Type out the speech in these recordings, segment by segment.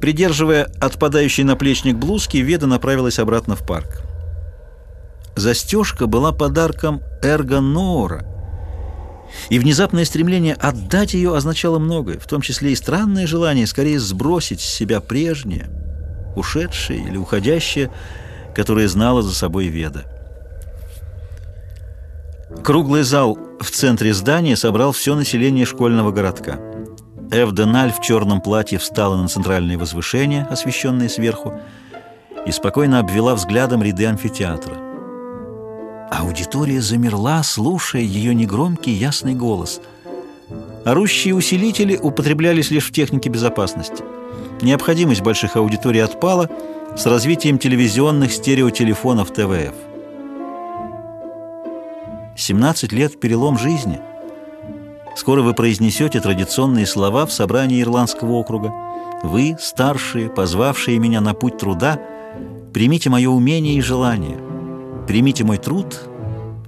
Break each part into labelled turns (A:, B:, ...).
A: Придерживая отпадающий наплечник блузки, Веда направилась обратно в парк. Застежка была подарком Эрго Ноора, и внезапное стремление отдать ее означало многое, в том числе и странное желание скорее сбросить с себя прежнее, ушедшее или уходящее, которое знала за собой Веда. Круглый зал в центре здания собрал все население школьного городка. Эвденаль в черном платье встала на центральное возвышение, освещенное сверху, и спокойно обвела взглядом ряды амфитеатра. Аудитория замерла, слушая ее негромкий ясный голос. Орущие усилители употреблялись лишь в технике безопасности. Необходимость больших аудиторий отпала с развитием телевизионных стереотелефонов ТВФ. 17 лет – перелом жизни. Скоро вы произнесете традиционные слова в собрании Ирландского округа. Вы, старшие, позвавшие меня на путь труда, примите мое умение и желание. Примите мой труд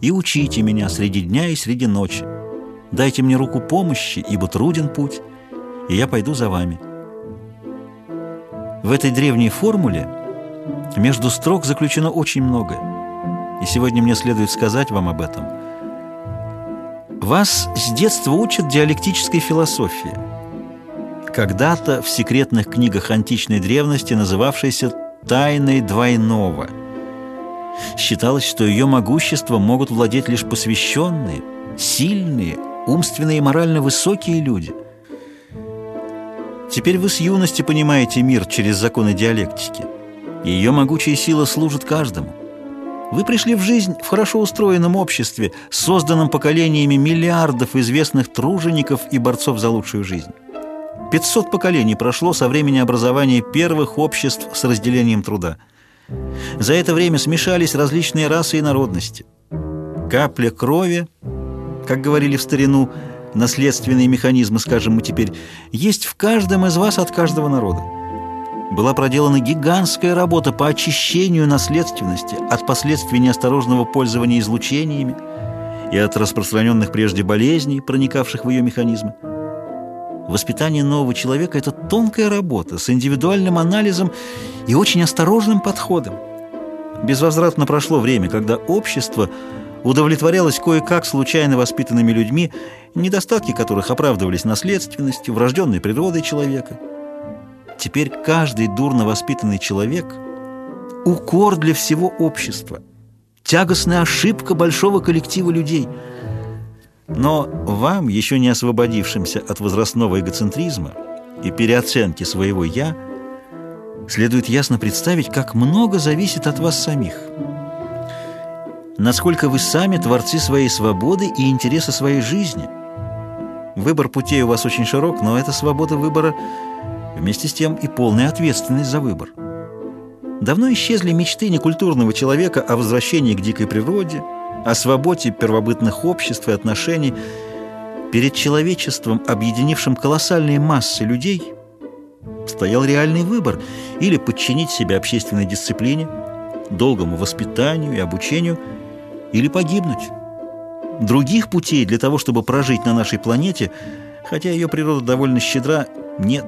A: и учите меня среди дня и среди ночи. Дайте мне руку помощи, ибо труден путь, и я пойду за вами. В этой древней формуле между строк заключено очень многое, и сегодня мне следует сказать вам об этом. Вас с детства учат диалектической философии, когда-то в секретных книгах античной древности называвшейся «тайной двойного». Считалось, что ее могущество могут владеть лишь посвященные, сильные, умственно и морально высокие люди. Теперь вы с юности понимаете мир через законы диалектики, ее могучая сила служит каждому. Вы пришли в жизнь в хорошо устроенном обществе, созданном поколениями миллиардов известных тружеников и борцов за лучшую жизнь. 500 поколений прошло со времени образования первых обществ с разделением труда – за это время смешались различные расы и народности. Капля крови, как говорили в старину, наследственные механизмы, скажем мы теперь, есть в каждом из вас от каждого народа. Была проделана гигантская работа по очищению наследственности от последствий неосторожного пользования излучениями и от распространенных прежде болезней, проникавших в ее механизмы. Воспитание нового человека – это тонкая работа с индивидуальным анализом и очень осторожным подходом. Безвозвратно прошло время, когда общество удовлетворялось кое-как случайно воспитанными людьми, недостатки которых оправдывались наследственностью, врожденной природой человека. Теперь каждый дурно воспитанный человек – укор для всего общества, тягостная ошибка большого коллектива людей – но вам, еще не освободившимся от возрастного эгоцентризма и переоценки своего «я», следует ясно представить, как много зависит от вас самих. Насколько вы сами творцы своей свободы и интереса своей жизни. Выбор путей у вас очень широк, но это свобода выбора вместе с тем и полная ответственность за выбор. Давно исчезли мечты некультурного человека о возвращении к дикой природе – о свободе первобытных обществ и отношений, перед человечеством, объединившим колоссальные массы людей, стоял реальный выбор или подчинить себя общественной дисциплине, долгому воспитанию и обучению, или погибнуть. Других путей для того, чтобы прожить на нашей планете, хотя ее природа довольно щедра, нет.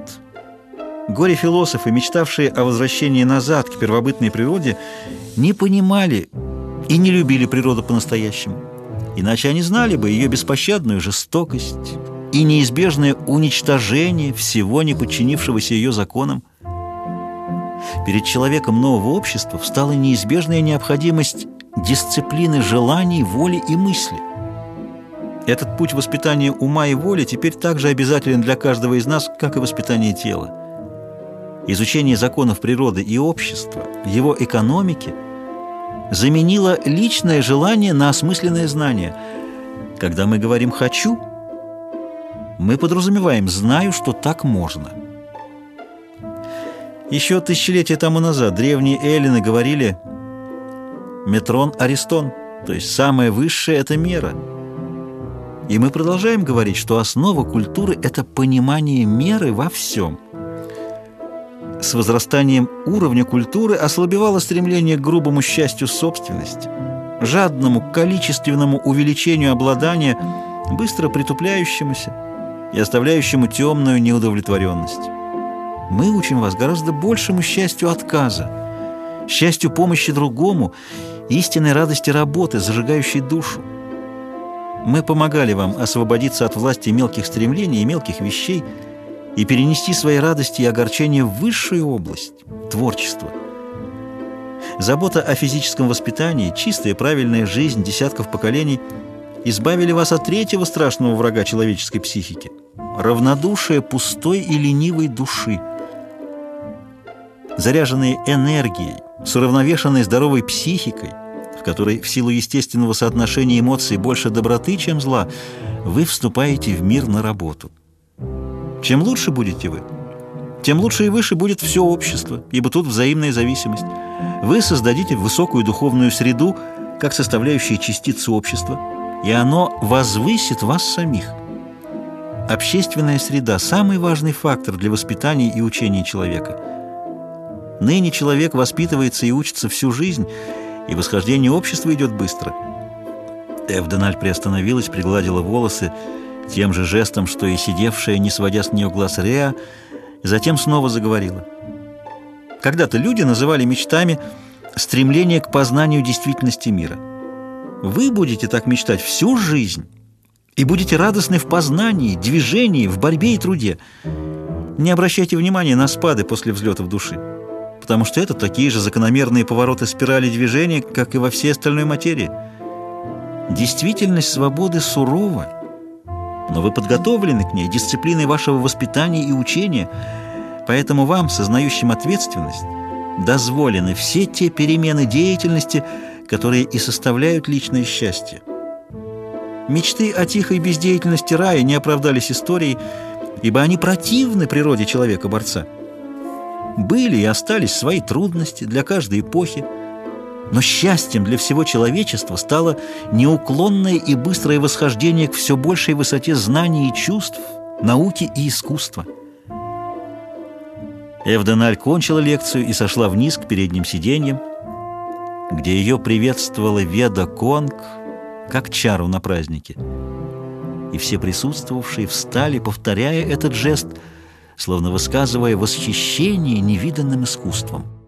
A: Горе-философы, мечтавшие о возвращении назад к первобытной природе, не понимали, и не любили природу по-настоящему. Иначе они знали бы ее беспощадную жестокость и неизбежное уничтожение всего не подчинившегося ее законам. Перед человеком нового общества встала неизбежная необходимость дисциплины желаний, воли и мысли. Этот путь воспитания ума и воли теперь также обязателен для каждого из нас, как и воспитание тела. Изучение законов природы и общества, его экономики – заменила личное желание на осмысленное знание. Когда мы говорим «хочу», мы подразумеваем «знаю, что так можно». Еще тысячелетия тому назад древние эллины говорили «метрон Аристон», то есть самое высшее – это мера. И мы продолжаем говорить, что основа культуры – это понимание меры во всем – с возрастанием уровня культуры ослабевало стремление к грубому счастью собственности, жадному количественному увеличению обладания, быстро притупляющемуся и оставляющему темную неудовлетворенность. Мы учим вас гораздо большему счастью отказа, счастью помощи другому, истинной радости работы, зажигающей душу. Мы помогали вам освободиться от власти мелких стремлений и мелких вещей и перенести свои радости и огорчения в высшую область – творчество. Забота о физическом воспитании, чистая и правильная жизнь десятков поколений избавили вас от третьего страшного врага человеческой психики – равнодушие пустой и ленивой души. Заряженные энергией, с уравновешенной здоровой психикой, в которой в силу естественного соотношения эмоций больше доброты, чем зла, вы вступаете в мир на работу. Чем лучше будете вы, тем лучше и выше будет все общество, ибо тут взаимная зависимость. Вы создадите высокую духовную среду, как составляющую частицу общества, и оно возвысит вас самих. Общественная среда – самый важный фактор для воспитания и учения человека. Ныне человек воспитывается и учится всю жизнь – и восхождение общества идет быстро. Эвденаль приостановилась, пригладила волосы тем же жестом, что и сидевшая, не сводя с нее глаз Реа, затем снова заговорила. Когда-то люди называли мечтами стремление к познанию действительности мира. Вы будете так мечтать всю жизнь и будете радостны в познании, движении, в борьбе и труде. Не обращайте внимания на спады после взлетов души потому что это такие же закономерные повороты спирали движения, как и во всей остальной материи. Действительность свободы сурова, но вы подготовлены к ней дисциплиной вашего воспитания и учения, поэтому вам, сознающим ответственность, дозволены все те перемены деятельности, которые и составляют личное счастье. Мечты о тихой бездеятельности рая не оправдались историей, ибо они противны природе человека-борца. Были и остались свои трудности для каждой эпохи, но счастьем для всего человечества стало неуклонное и быстрое восхождение к все большей высоте знаний и чувств, науки и искусства. Эвденаль кончила лекцию и сошла вниз к передним сиденьям, где ее приветствовала Веда Конг, как чару на празднике. И все присутствовавшие встали, повторяя этот жест – словно высказывая восхищение невиданным искусством.